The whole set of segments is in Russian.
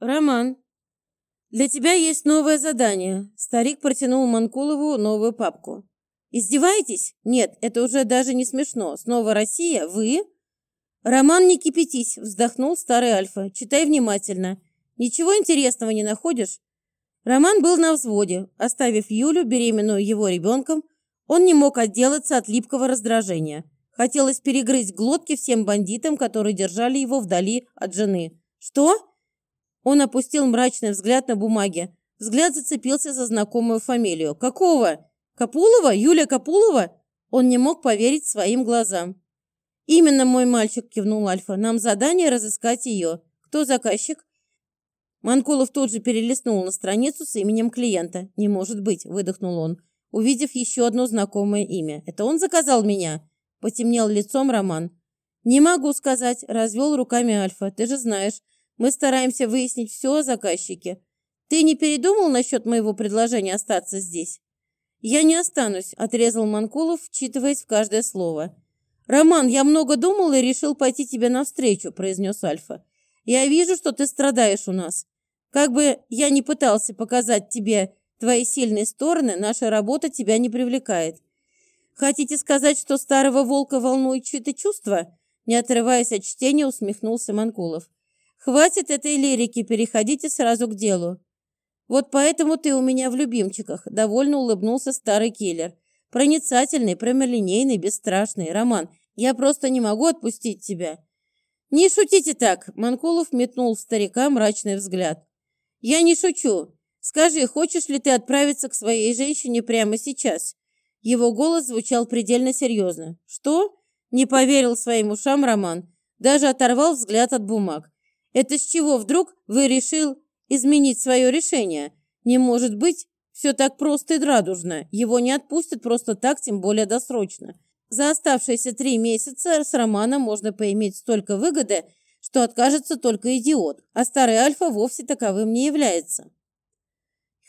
Роман, для тебя есть новое задание. Старик протянул Манкулову новую папку. Издеваетесь? Нет, это уже даже не смешно. Снова Россия? Вы? Роман, не кипятись, вздохнул старый Альфа. Читай внимательно. Ничего интересного не находишь? Роман был на взводе. Оставив Юлю, беременную его ребенком, он не мог отделаться от липкого раздражения. Хотелось перегрызть глотки всем бандитам, которые держали его вдали от жены. «Что?» Он опустил мрачный взгляд на бумаге. Взгляд зацепился за знакомую фамилию. «Какого? Капулова? Юлия Капулова?» Он не мог поверить своим глазам. «Именно мой мальчик», – кивнул Альфа. «Нам задание разыскать ее. Кто заказчик?» Манкулов тут же перелистнул на страницу с именем клиента. «Не может быть», – выдохнул он, увидев еще одно знакомое имя. «Это он заказал меня?» Потемнел лицом Роман. «Не могу сказать», – развел руками Альфа. «Ты же знаешь, мы стараемся выяснить все о заказчике. Ты не передумал насчет моего предложения остаться здесь?» «Я не останусь», – отрезал Манкулов, вчитываясь в каждое слово. «Роман, я много думал и решил пойти тебе навстречу», – произнес Альфа. «Я вижу, что ты страдаешь у нас. Как бы я ни пытался показать тебе твои сильные стороны, наша работа тебя не привлекает. Хотите сказать, что старого волка волнует чьи-то чувства?» Не отрываясь от чтения, усмехнулся Манкулов. «Хватит этой лирики, переходите сразу к делу». «Вот поэтому ты у меня в любимчиках», — довольно улыбнулся старый киллер. Проницательный, прямолинейный, бесстрашный. Роман, я просто не могу отпустить тебя». «Не шутите так!» – Манкулов метнул в старика мрачный взгляд. «Я не шучу. Скажи, хочешь ли ты отправиться к своей женщине прямо сейчас?» Его голос звучал предельно серьезно. «Что?» – не поверил своим ушам Роман. Даже оторвал взгляд от бумаг. «Это с чего вдруг вы решил изменить свое решение? Не может быть, все так просто и радужно. Его не отпустят просто так, тем более досрочно. За оставшиеся три месяца с Романом можно поиметь столько выгоды, что откажется только идиот, а старый Альфа вовсе таковым не является.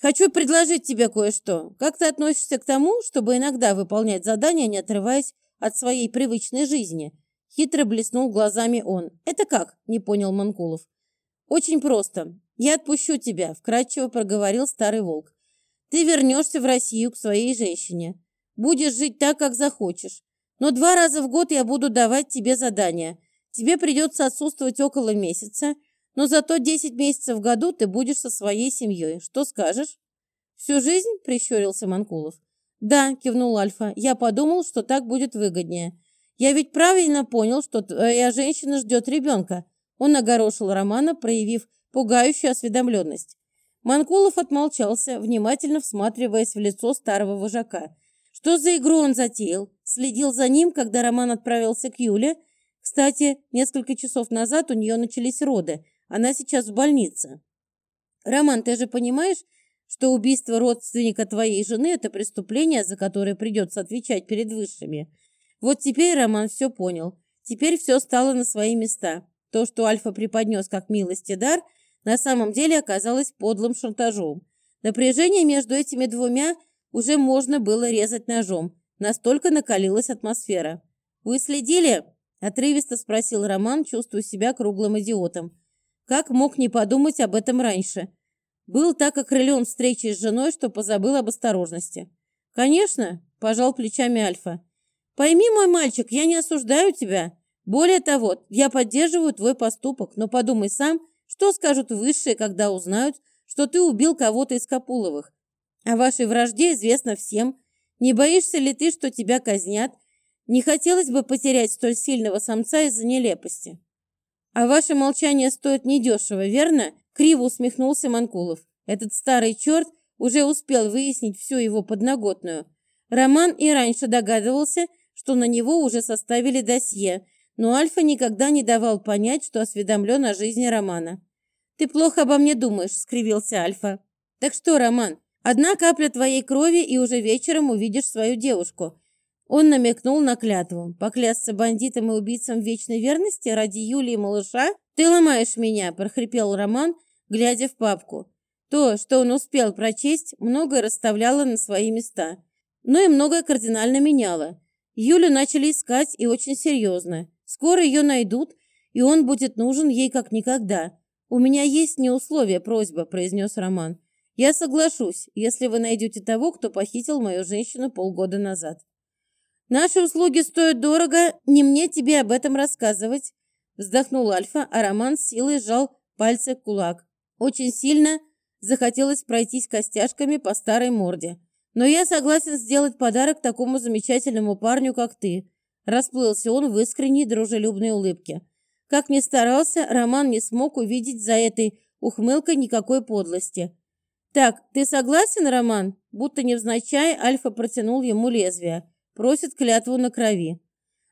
Хочу предложить тебе кое-что. Как ты относишься к тому, чтобы иногда выполнять задания, не отрываясь от своей привычной жизни? Хитро блеснул глазами он. Это как? Не понял Манкулов. Очень просто. Я отпущу тебя, вкратчиво проговорил старый волк. Ты вернешься в Россию к своей женщине. Будешь жить так, как захочешь. Но два раза в год я буду давать тебе задания. Тебе придется отсутствовать около месяца, но зато 10 месяцев в году ты будешь со своей семьей. Что скажешь? Всю жизнь? Прищурился Манкулов. Да, кивнул Альфа. Я подумал, что так будет выгоднее. Я ведь правильно понял, что твоя женщина ждет ребенка. Он огорошил Романа, проявив пугающую осведомленность. Манкулов отмолчался, внимательно всматриваясь в лицо старого вожака. Что за игру он затеял? Следил за ним, когда Роман отправился к Юле. Кстати, несколько часов назад у нее начались роды. Она сейчас в больнице. Роман, ты же понимаешь, что убийство родственника твоей жены – это преступление, за которое придется отвечать перед высшими. Вот теперь Роман все понял. Теперь все стало на свои места. То, что Альфа преподнес как милость и дар – на самом деле оказалось подлым шантажом. Напряжение между этими двумя уже можно было резать ножом. Настолько накалилась атмосфера. «Вы следили?» – отрывисто спросил Роман, чувствуя себя круглым идиотом. Как мог не подумать об этом раньше? Был так окрылен встречей с женой, что позабыл об осторожности. «Конечно», – пожал плечами Альфа. «Пойми, мой мальчик, я не осуждаю тебя. Более того, я поддерживаю твой поступок, но подумай сам – что скажут высшие, когда узнают, что ты убил кого-то из Капуловых? О вашей вражде известно всем. Не боишься ли ты, что тебя казнят? Не хотелось бы потерять столь сильного самца из-за нелепости. А ваше молчание стоит недешево, верно? Криво усмехнулся Манкулов. Этот старый черт уже успел выяснить всю его подноготную. Роман и раньше догадывался, что на него уже составили досье, но Альфа никогда не давал понять, что осведомлен о жизни Романа. «Ты плохо обо мне думаешь», — скривился Альфа. «Так что, Роман, одна капля твоей крови, и уже вечером увидишь свою девушку». Он намекнул на клятву. «Поклясться бандитам и убийцам вечной верности ради Юлии и малыша? Ты ломаешь меня», — прохрипел Роман, глядя в папку. То, что он успел прочесть, многое расставляло на свои места. Но и многое кардинально меняло. Юлю начали искать и очень серьезно. Скоро ее найдут, и он будет нужен ей как никогда. У меня есть не условие, просьба, произнес Роман. Я соглашусь, если вы найдете того, кто похитил мою женщину полгода назад. Наши услуги стоят дорого, не мне тебе об этом рассказывать. Вздохнул Альфа, а Роман силой сжал пальцы кулак. Очень сильно захотелось пройтись костяшками по старой морде. Но я согласен сделать подарок такому замечательному парню, как ты. Расплылся он в искренней дружелюбной улыбке. Как ни старался, Роман не смог увидеть за этой ухмылкой никакой подлости. «Так, ты согласен, Роман?» Будто невзначай Альфа протянул ему лезвие. Просит клятву на крови.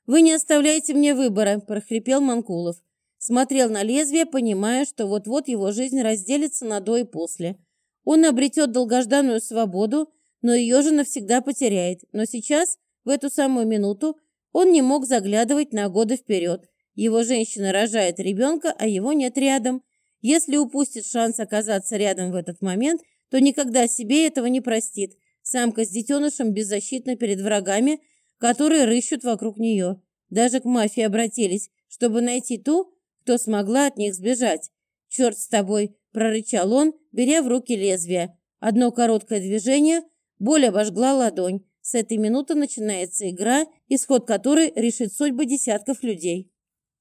«Вы не оставляете мне выбора», – прохрипел Манкулов. Смотрел на лезвие, понимая, что вот-вот его жизнь разделится на до и после. Он обретет долгожданную свободу, но ее же навсегда потеряет. Но сейчас, в эту самую минуту, он не мог заглядывать на годы вперед. Его женщина рожает ребенка, а его нет рядом. Если упустит шанс оказаться рядом в этот момент, то никогда себе этого не простит. Самка с детенышем беззащитна перед врагами, которые рыщут вокруг нее. Даже к мафии обратились, чтобы найти ту, кто смогла от них сбежать. «Черт с тобой!» – прорычал он, беря в руки лезвие. Одно короткое движение, боль обожгла ладонь. С этой минуты начинается игра, исход которой решит судьбы десятков людей.